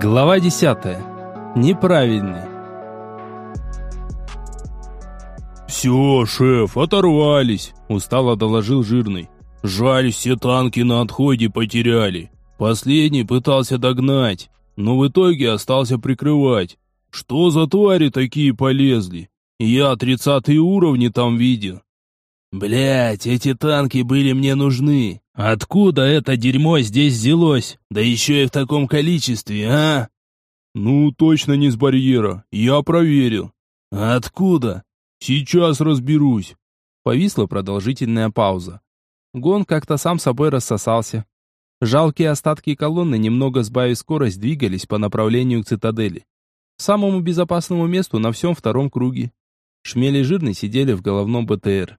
Глава 10. Неправильный. «Все, шеф, оторвались», — устало доложил жирный. «Жаль, все танки на отходе потеряли. Последний пытался догнать, но в итоге остался прикрывать. Что за твари такие полезли? Я тридцатые уровни там видел». «Блядь, эти танки были мне нужны. Откуда это дерьмо здесь взялось? Да еще и в таком количестве, а? Ну, точно не с барьера. Я проверил. Откуда? Сейчас разберусь. Повисла продолжительная пауза. Гон как-то сам собой рассосался. Жалкие остатки колонны, немного сбавив скорость, двигались по направлению к цитадели. Самому безопасному месту на всем втором круге. Шмели жирный сидели в головном БТР.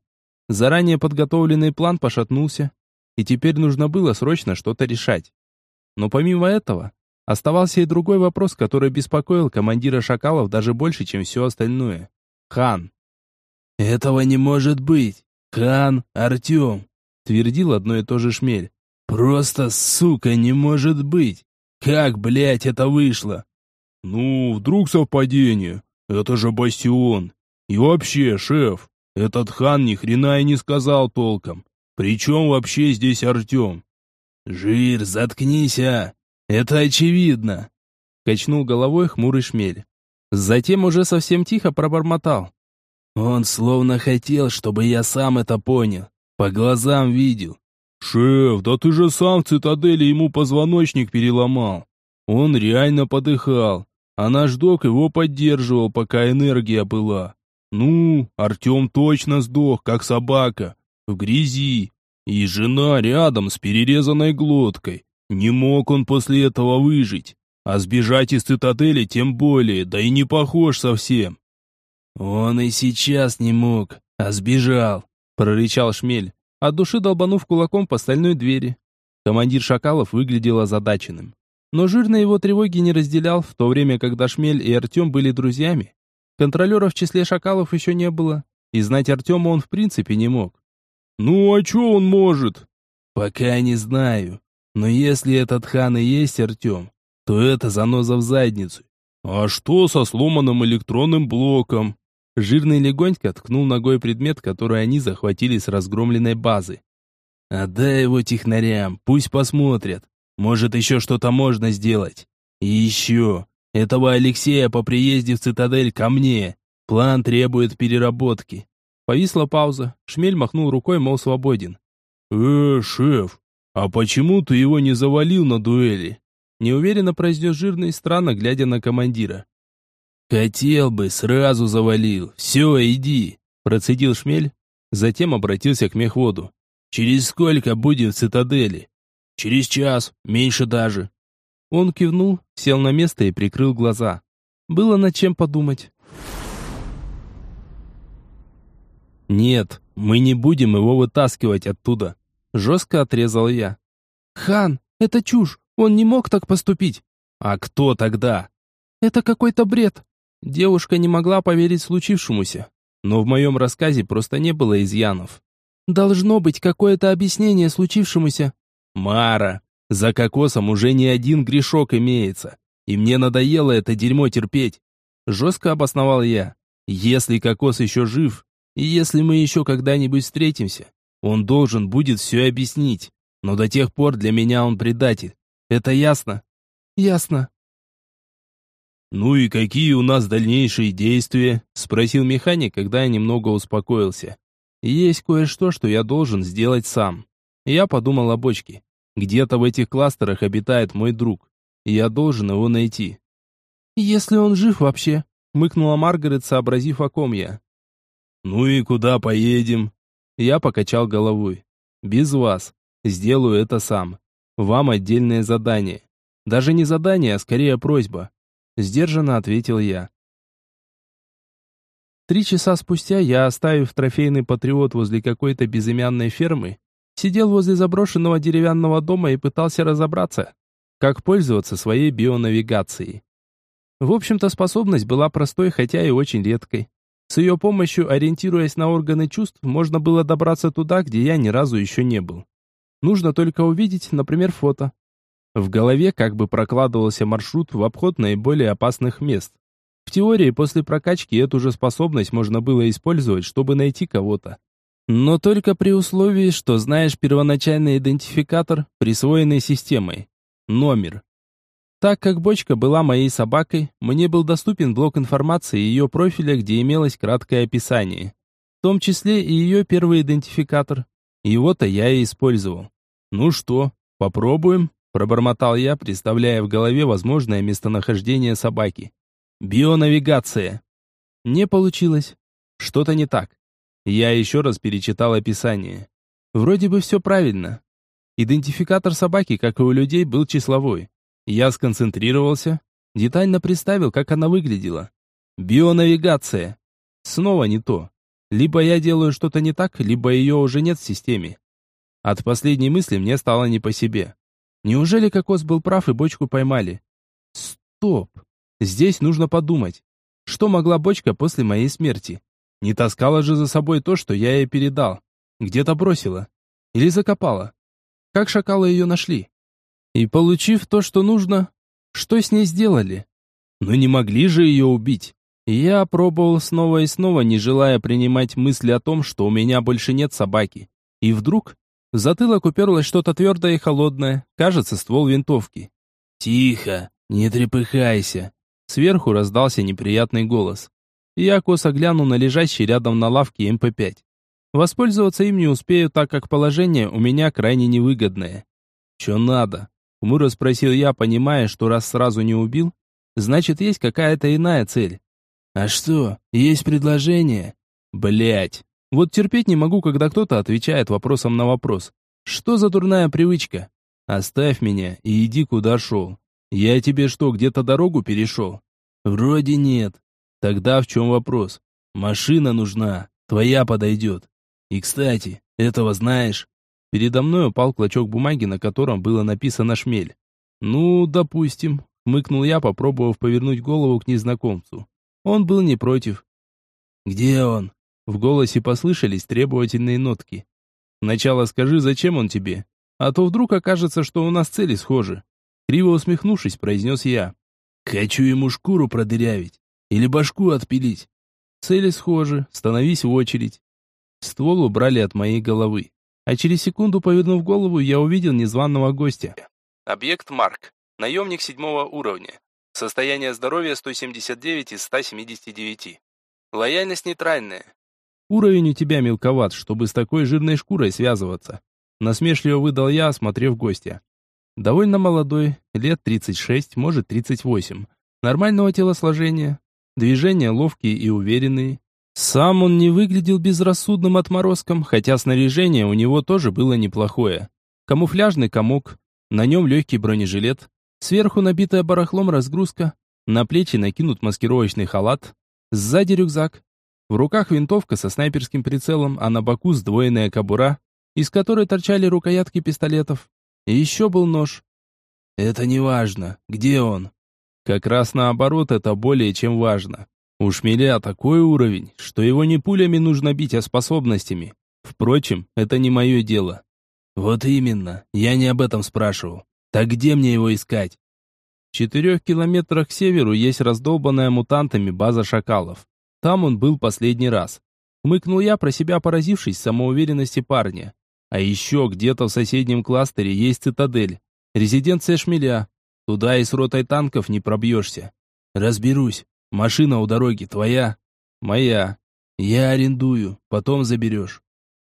Заранее подготовленный план пошатнулся, и теперь нужно было срочно что-то решать. Но помимо этого, оставался и другой вопрос, который беспокоил командира шакалов даже больше, чем все остальное. Хан. «Этого не может быть! Хан, Артем!» твердил одно и то же шмель. «Просто, сука, не может быть! Как, блядь, это вышло?» «Ну, вдруг совпадение? Это же бастион. И вообще, шеф, этот хан ни хрена и не сказал толком. Причем вообще здесь Артем? Жир, заткнись, а! Это очевидно!» Качнул головой хмурый шмель. Затем уже совсем тихо пробормотал. «Он словно хотел, чтобы я сам это понял. По глазам видел». «Шеф, да ты же сам в цитадели ему позвоночник переломал. Он реально подыхал, а наш док его поддерживал, пока энергия была. Ну, Артем точно сдох, как собака в грязи, и жена рядом с перерезанной глоткой. Не мог он после этого выжить, а сбежать из цитадели тем более, да и не похож совсем. «Он и сейчас не мог, а сбежал», — прорычал Шмель, от души долбанув кулаком по стальной двери. Командир шакалов выглядел озадаченным. Но жирно его тревоги не разделял, в то время, когда Шмель и Артем были друзьями. Контролера в числе шакалов еще не было, и знать Артема он в принципе не мог. «Ну, а что он может?» «Пока не знаю. Но если этот хан и есть Артем, то это заноза в задницу». «А что со сломанным электронным блоком?» Жирный легонько ткнул ногой предмет, который они захватили с разгромленной базы. «Отдай его технарям, пусть посмотрят. Может, еще что-то можно сделать. И еще, этого Алексея по приезде в цитадель ко мне. План требует переработки. Повисла пауза. Шмель махнул рукой, мол, свободен. «Э, шеф, а почему ты его не завалил на дуэли?» Неуверенно произнес жирный, странно глядя на командира. «Хотел бы, сразу завалил. Все, иди!» Процедил шмель, затем обратился к мехводу. «Через сколько будем в цитадели?» «Через час, меньше даже». Он кивнул, сел на место и прикрыл глаза. Было над чем подумать. «Нет, мы не будем его вытаскивать оттуда», — жестко отрезал я. «Хан, это чушь, он не мог так поступить». «А кто тогда?» «Это какой-то бред». Девушка не могла поверить случившемуся, но в моем рассказе просто не было изъянов. «Должно быть какое-то объяснение случившемуся». «Мара, за кокосом уже не один грешок имеется, и мне надоело это дерьмо терпеть». Жестко обосновал я. «Если кокос еще жив, и если мы еще когда-нибудь встретимся, он должен будет все объяснить. Но до тех пор для меня он предатель. Это ясно? Ясно. Ну и какие у нас дальнейшие действия? Спросил механик, когда я немного успокоился. Есть кое-что, что я должен сделать сам. Я подумал о бочке. Где-то в этих кластерах обитает мой друг. Я должен его найти. Если он жив вообще, мыкнула Маргарет, сообразив, о ком я. «Ну и куда поедем?» Я покачал головой. «Без вас. Сделаю это сам. Вам отдельное задание. Даже не задание, а скорее просьба». Сдержанно ответил я. Три часа спустя я, оставив трофейный патриот возле какой-то безымянной фермы, сидел возле заброшенного деревянного дома и пытался разобраться, как пользоваться своей бионавигацией. В общем-то, способность была простой, хотя и очень редкой. С ее помощью, ориентируясь на органы чувств, можно было добраться туда, где я ни разу еще не был. Нужно только увидеть, например, фото. В голове как бы прокладывался маршрут в обход наиболее опасных мест. В теории, после прокачки эту же способность можно было использовать, чтобы найти кого-то. Но только при условии, что знаешь первоначальный идентификатор, присвоенный системой. Номер. Так как бочка была моей собакой, мне был доступен блок информации ее профиля, где имелось краткое описание. В том числе и ее первый идентификатор. Его-то я и использовал. «Ну что, попробуем?» Пробормотал я, представляя в голове возможное местонахождение собаки. Бионавигация. Не получилось. Что-то не так. Я еще раз перечитал описание. Вроде бы все правильно. Идентификатор собаки, как и у людей, был числовой. Я сконцентрировался, детально представил, как она выглядела. Бионавигация. Снова не то. Либо я делаю что-то не так, либо ее уже нет в системе. От последней мысли мне стало не по себе. Неужели Кокос был прав и бочку поймали? Стоп. Здесь нужно подумать. Что могла бочка после моей смерти? Не таскала же за собой то, что я ей передал. Где-то бросила. Или закопала. Как шакалы ее нашли? И получив то, что нужно, что с ней сделали? Ну не могли же ее убить. Я пробовал снова и снова, не желая принимать мысли о том, что у меня больше нет собаки. И вдруг в затылок уперлось что-то твердое и холодное, кажется, ствол винтовки. «Тихо, не трепыхайся!» Сверху раздался неприятный голос. Я косо глянул на лежащий рядом на лавке МП-5. Воспользоваться им не успею, так как положение у меня крайне невыгодное. «Че надо?» — хмуро спросил я, понимая, что раз сразу не убил, значит, есть какая-то иная цель. «А что, есть предложение?» Блять. Вот терпеть не могу, когда кто-то отвечает вопросом на вопрос. Что за дурная привычка? Оставь меня и иди куда шел. Я тебе что, где-то дорогу перешел? Вроде нет. Тогда в чем вопрос? Машина нужна, твоя подойдет. И, кстати, этого знаешь? Передо мной упал клочок бумаги, на котором было написано «Шмель». «Ну, допустим», — хмыкнул я, попробовав повернуть голову к незнакомцу. Он был не против. «Где он?» В голосе послышались требовательные нотки. «Сначала скажи, зачем он тебе? А то вдруг окажется, что у нас цели схожи». Криво усмехнувшись, произнес я. «Хочу ему шкуру продырявить. Или башку отпилить». Цели схожи, становись в очередь. Ствол убрали от моей головы. А через секунду, повернув голову, я увидел незваного гостя. Объект Марк. Наемник седьмого уровня. Состояние здоровья 179 из 179. Лояльность нейтральная. Уровень у тебя мелковат, чтобы с такой жирной шкурой связываться. Насмешливо выдал я, осмотрев гостя. Довольно молодой, лет 36, может 38. Нормального телосложения. Движения ловкие и уверенные. Сам он не выглядел безрассудным отморозком, хотя снаряжение у него тоже было неплохое. Камуфляжный комок, на нем легкий бронежилет, сверху набитая барахлом разгрузка, на плечи накинут маскировочный халат, сзади рюкзак, в руках винтовка со снайперским прицелом, а на боку сдвоенная кобура, из которой торчали рукоятки пистолетов. И еще был нож. Это не важно. Где он? Как раз наоборот, это более чем важно. У шмеля такой уровень, что его не пулями нужно бить, а способностями. Впрочем, это не мое дело. Вот именно, я не об этом спрашивал. Так где мне его искать? В четырех километрах к северу есть раздолбанная мутантами база шакалов. Там он был последний раз. Хмыкнул я, про себя поразившись самоуверенности парня. А еще где-то в соседнем кластере есть цитадель. Резиденция шмеля. Туда и с ротой танков не пробьешься. Разберусь. Машина у дороги твоя? Моя. Я арендую, потом заберешь.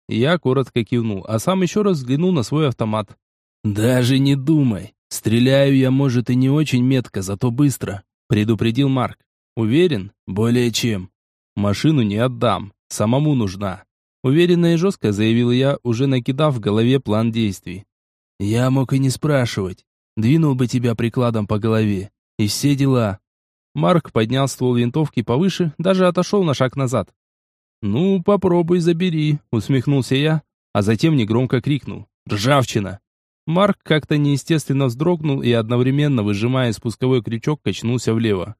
Я коротко кивнул, а сам еще раз взглянул на свой автомат. «Даже не думай. Стреляю я, может, и не очень метко, зато быстро», — предупредил Марк. «Уверен? Более чем. Машину не отдам, самому нужна. Уверенно и жестко заявил я, уже накидав в голове план действий. Я мог и не спрашивать. Двинул бы тебя прикладом по голове. И все дела. Марк поднял ствол винтовки повыше, даже отошел на шаг назад. «Ну, попробуй забери», — усмехнулся я, а затем негромко крикнул. «Ржавчина!» Марк как-то неестественно вздрогнул и одновременно, выжимая спусковой крючок, качнулся влево.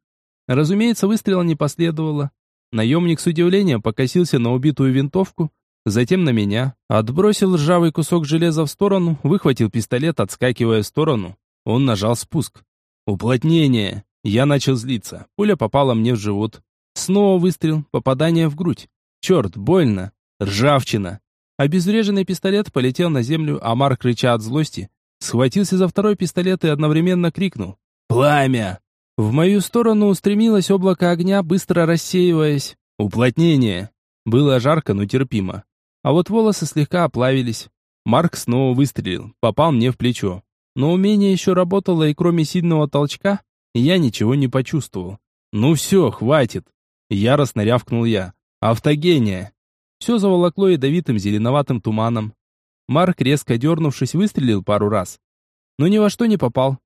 Разумеется, выстрела не последовало. Наемник с удивлением покосился на убитую винтовку, затем на меня, отбросил ржавый кусок железа в сторону, выхватил пистолет, отскакивая в сторону, Он нажал спуск. Уплотнение. Я начал злиться. Пуля попала мне в живот. Снова выстрел, попадание в грудь. Черт, больно. Ржавчина. Обезвреженный пистолет полетел на землю, а Марк, рыча от злости, схватился за второй пистолет и одновременно крикнул. «Пламя!» В мою сторону устремилось облако огня, быстро рассеиваясь. Уплотнение. Было жарко, но терпимо. А вот волосы слегка оплавились. Марк снова выстрелил, попал мне в плечо. Но умение еще работало, и кроме сильного толчка, я ничего не почувствовал. «Ну все, хватит!» Яростно рявкнул я. «Автогения!» Все заволокло ядовитым зеленоватым туманом. Марк, резко дернувшись, выстрелил пару раз. Но ни во что не попал.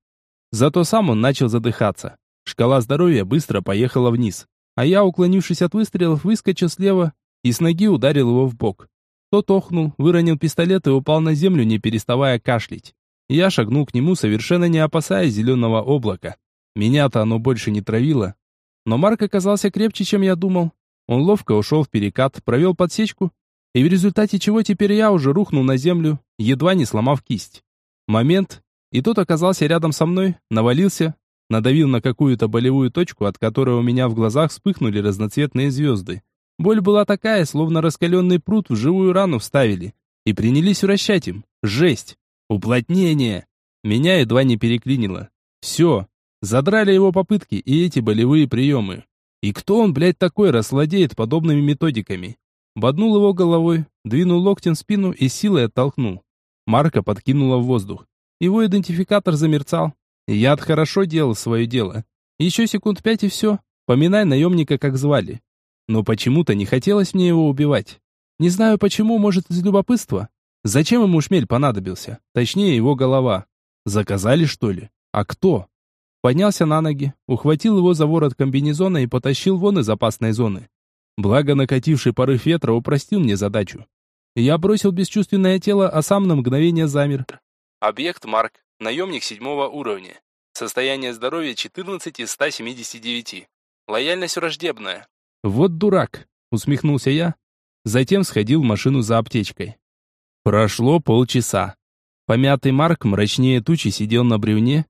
Зато сам он начал задыхаться. Шкала здоровья быстро поехала вниз. А я, уклонившись от выстрелов, выскочил слева и с ноги ударил его в бок. Тот охнул, выронил пистолет и упал на землю, не переставая кашлять. Я шагнул к нему, совершенно не опасаясь зеленого облака. Меня-то оно больше не травило. Но Марк оказался крепче, чем я думал. Он ловко ушел в перекат, провел подсечку, и в результате чего теперь я уже рухнул на землю, едва не сломав кисть. Момент, и тот оказался рядом со мной, навалился, надавил на какую-то болевую точку, от которой у меня в глазах вспыхнули разноцветные звезды. Боль была такая, словно раскаленный пруд в живую рану вставили, и принялись вращать им. Жесть! Уплотнение! Меня едва не переклинило. Все, задрали его попытки и эти болевые приемы. И кто он, блядь, такой, расладеет подобными методиками? Боднул его головой, двинул локтем в спину и силой оттолкнул. Марка подкинула в воздух. Его идентификатор замерцал. Яд хорошо делал свое дело. Еще секунд пять и все. Поминай наемника, как звали. Но почему-то не хотелось мне его убивать. Не знаю почему, может из любопытства. Зачем ему шмель понадобился? Точнее, его голова. Заказали, что ли? А кто? Поднялся на ноги, ухватил его за ворот комбинезона и потащил вон из опасной зоны. Благо накативший порыв ветра упростил мне задачу. Я бросил бесчувственное тело, а сам на мгновение замер. Объект Марк, наемник седьмого уровня. Состояние здоровья 14 из 179. Лояльность враждебная. Вот дурак, усмехнулся я. Затем сходил в машину за аптечкой. Прошло полчаса. Помятый Марк мрачнее тучи сидел на бревне,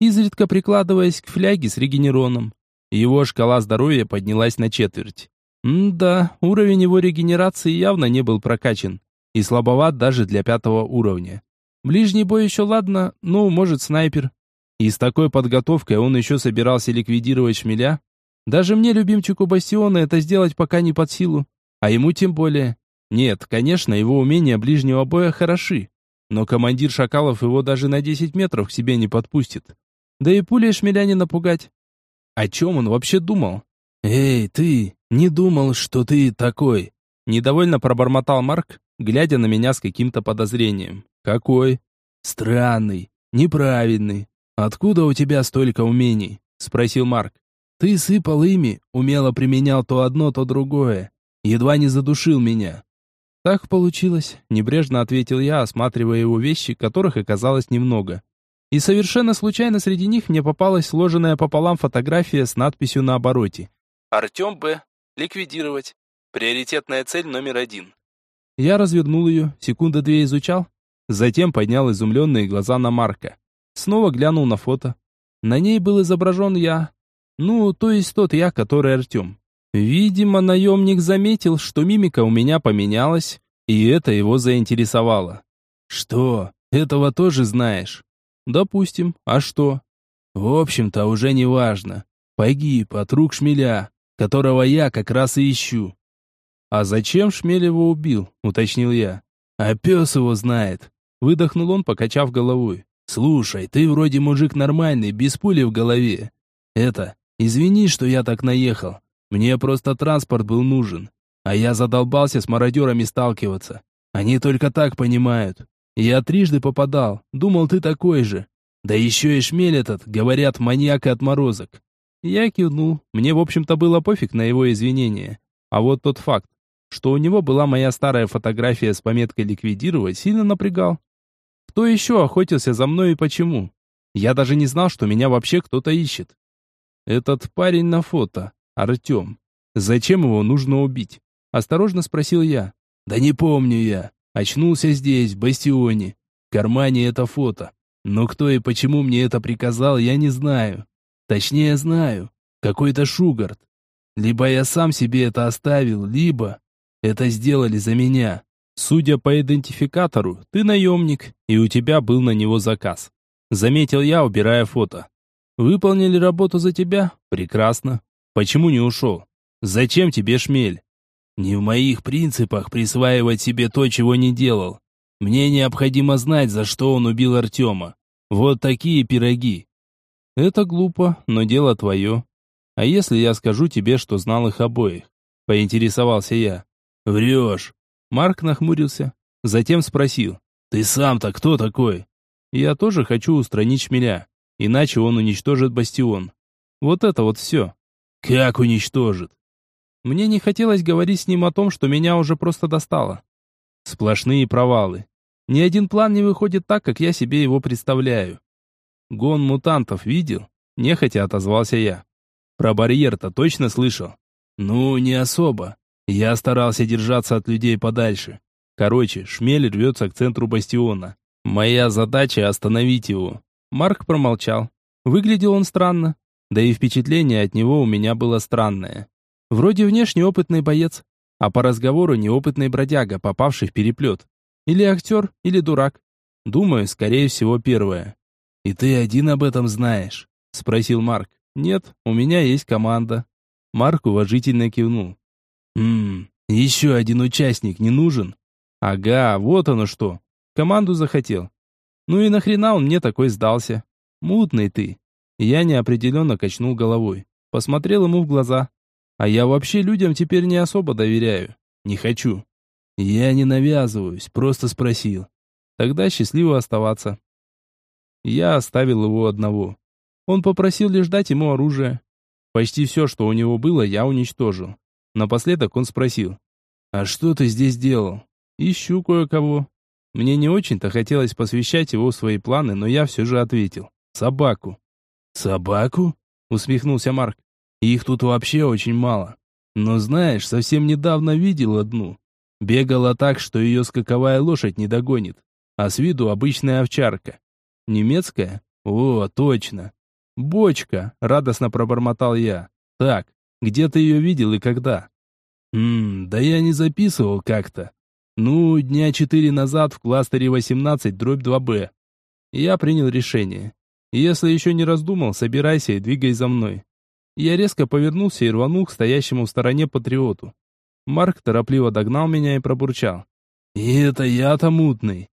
изредка прикладываясь к фляге с регенероном. Его шкала здоровья поднялась на четверть. М-да, уровень его регенерации явно не был прокачан. И слабоват даже для пятого уровня. Ближний бой еще ладно, ну, может, снайпер. И с такой подготовкой он еще собирался ликвидировать шмеля. Даже мне, любимчику Бастиона, это сделать пока не под силу. А ему тем более. Нет, конечно, его умения ближнего боя хороши. Но командир шакалов его даже на 10 метров к себе не подпустит. Да и пулей шмеля не напугать. О чем он вообще думал? «Эй, ты, не думал, что ты такой?» Недовольно пробормотал Марк, глядя на меня с каким-то подозрением. «Какой?» «Странный, неправильный. Откуда у тебя столько умений?» Спросил Марк. «Ты сыпал ими, умело применял то одно, то другое. Едва не задушил меня». «Так получилось», — небрежно ответил я, осматривая его вещи, которых оказалось немного. И совершенно случайно среди них мне попалась сложенная пополам фотография с надписью на обороте. «Артем Б. Ликвидировать. Приоритетная цель номер один». Я развернул ее, секунды две изучал, затем поднял изумленные глаза на Марка. Снова глянул на фото. На ней был изображен я. Ну, то есть тот я, который Артем. Видимо, наемник заметил, что мимика у меня поменялась, и это его заинтересовало. «Что, этого тоже знаешь?» Допустим. А что? В общем-то, уже не важно. Погиб от рук шмеля, которого я как раз и ищу. А зачем шмель его убил? Уточнил я. А пес его знает. Выдохнул он, покачав головой. Слушай, ты вроде мужик нормальный, без пули в голове. Это, извини, что я так наехал. Мне просто транспорт был нужен. А я задолбался с мародерами сталкиваться. Они только так понимают. Я трижды попадал, думал, ты такой же. Да еще и шмель этот, говорят, маньяк и отморозок. Я кивнул, мне, в общем-то, было пофиг на его извинения. А вот тот факт, что у него была моя старая фотография с пометкой «ликвидировать», сильно напрягал. Кто еще охотился за мной и почему? Я даже не знал, что меня вообще кто-то ищет. Этот парень на фото, Артем. Зачем его нужно убить? Осторожно спросил я. Да не помню я. Очнулся здесь, в бастионе. В кармане это фото. Но кто и почему мне это приказал, я не знаю. Точнее, знаю. Какой-то Шугарт. Либо я сам себе это оставил, либо это сделали за меня. Судя по идентификатору, ты наемник, и у тебя был на него заказ. Заметил я, убирая фото. Выполнили работу за тебя? Прекрасно. Почему не ушел? Зачем тебе шмель? Не в моих принципах присваивать себе то, чего не делал. Мне необходимо знать, за что он убил Артема. Вот такие пироги. Это глупо, но дело твое. А если я скажу тебе, что знал их обоих? Поинтересовался я. Врешь. Марк нахмурился. Затем спросил. Ты сам-то кто такой? Я тоже хочу устранить шмеля. Иначе он уничтожит бастион. Вот это вот все. Как уничтожит? Мне не хотелось говорить с ним о том, что меня уже просто достало. Сплошные провалы. Ни один план не выходит так, как я себе его представляю. Гон мутантов видел? Нехотя отозвался я. Про барьер-то точно слышал? Ну, не особо. Я старался держаться от людей подальше. Короче, шмель рвется к центру бастиона. Моя задача остановить его. Марк промолчал. Выглядел он странно. Да и впечатление от него у меня было странное. Вроде внешне опытный боец, а по разговору неопытный бродяга, попавший в переплет. Или актер, или дурак. Думаю, скорее всего, первое. «И ты один об этом знаешь?» — спросил Марк. «Нет, у меня есть команда». Марк уважительно кивнул. «Ммм, еще один участник не нужен?» «Ага, вот оно что. Команду захотел. Ну и нахрена он мне такой сдался? Мутный ты». Я неопределенно качнул головой. Посмотрел ему в глаза. А я вообще людям теперь не особо доверяю. Не хочу. Я не навязываюсь, просто спросил. Тогда счастливо оставаться. Я оставил его одного. Он попросил лишь дать ему оружие. Почти все, что у него было, я уничтожил. Напоследок он спросил. «А что ты здесь делал?» «Ищу кое-кого». Мне не очень-то хотелось посвящать его в свои планы, но я все же ответил. «Собаку». «Собаку?» — усмехнулся Марк. Их тут вообще очень мало. Но знаешь, совсем недавно видел одну. Бегала так, что ее скаковая лошадь не догонит. А с виду обычная овчарка. Немецкая? О, точно. Бочка, радостно пробормотал я. Так, где ты ее видел и когда? Ммм, да я не записывал как-то. Ну, дня четыре назад в кластере 18 дробь 2Б. Я принял решение. Если еще не раздумал, собирайся и двигай за мной. Я резко повернулся и рванул к стоящему в стороне патриоту. Марк торопливо догнал меня и пробурчал. «И это я-то мутный!»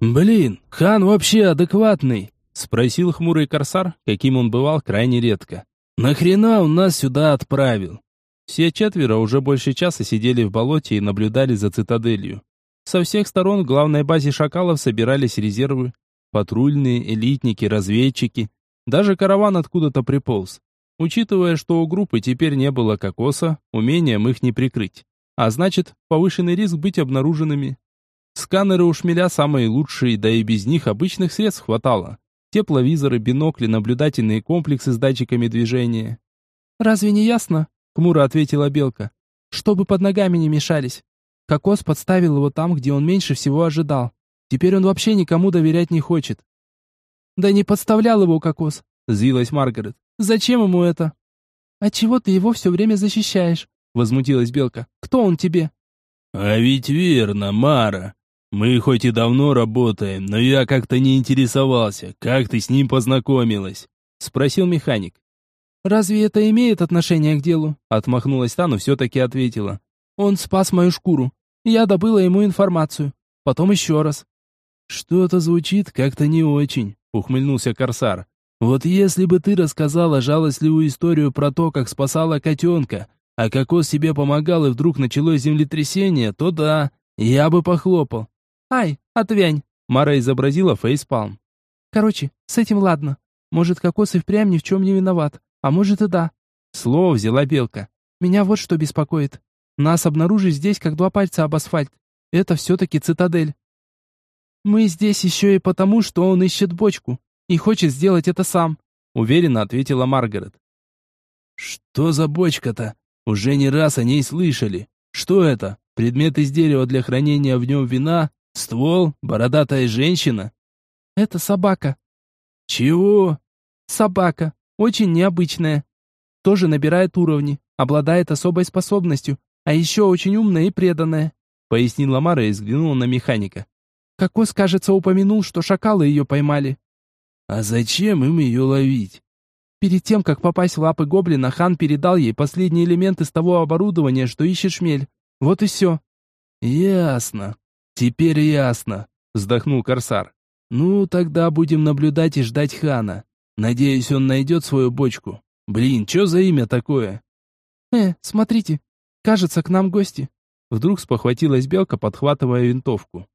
«Блин, хан вообще адекватный!» Спросил хмурый корсар, каким он бывал крайне редко. «Нахрена он нас сюда отправил?» Все четверо уже больше часа сидели в болоте и наблюдали за цитаделью. Со всех сторон в главной базе шакалов собирались резервы. Патрульные, элитники, разведчики. Даже караван откуда-то приполз. Учитывая, что у группы теперь не было кокоса, умением их не прикрыть. А значит, повышенный риск быть обнаруженными. Сканеры у шмеля самые лучшие, да и без них обычных средств хватало. Тепловизоры, бинокли, наблюдательные комплексы с датчиками движения. «Разве не ясно?» — хмуро ответила Белка. «Чтобы под ногами не мешались. Кокос подставил его там, где он меньше всего ожидал. Теперь он вообще никому доверять не хочет. «Да не подставлял его кокос», — взвилась Маргарет. «Зачем ему это?» «А чего ты его все время защищаешь?» — возмутилась Белка. «Кто он тебе?» «А ведь верно, Мара. Мы хоть и давно работаем, но я как-то не интересовался, как ты с ним познакомилась?» — спросил механик. «Разве это имеет отношение к делу?» — отмахнулась та, но все-таки ответила. «Он спас мою шкуру. Я добыла ему информацию. Потом еще раз». «Что-то звучит как-то не очень», ухмыльнулся Корсар. Вот если бы ты рассказала жалостливую историю про то, как спасала котенка, а Кокос себе помогал и вдруг началось землетрясение, то да, я бы похлопал. Ай, отвянь. Мара изобразила фейспалм. Короче, с этим ладно. Может, Кокос и впрямь ни в чем не виноват, а может и да. Слово взяла Белка. Меня вот что беспокоит. Нас обнаружили здесь, как два пальца об асфальт. Это все-таки цитадель. «Мы здесь еще и потому, что он ищет бочку и хочет сделать это сам», уверенно ответила Маргарет. «Что за бочка-то? Уже не раз о ней слышали. Что это? Предмет из дерева для хранения в нем вина? Ствол? Бородатая женщина? Это собака. Чего? Собака. Очень необычная. Тоже набирает уровни, обладает особой способностью, а еще очень умная и преданная, пояснила Мара и взглянула на механика. Кокос, кажется, упомянул, что шакалы ее поймали. А зачем им ее ловить? Перед тем, как попасть в лапы гоблина, хан передал ей последний элемент из того оборудования, что ищет шмель. Вот и все. Ясно. Теперь ясно, вздохнул Корсар. Ну, тогда будем наблюдать и ждать хана. Надеюсь, он найдет свою бочку. Блин, что за имя такое? Э, смотрите, кажется, к нам гости. Вдруг спохватилась белка, подхватывая винтовку.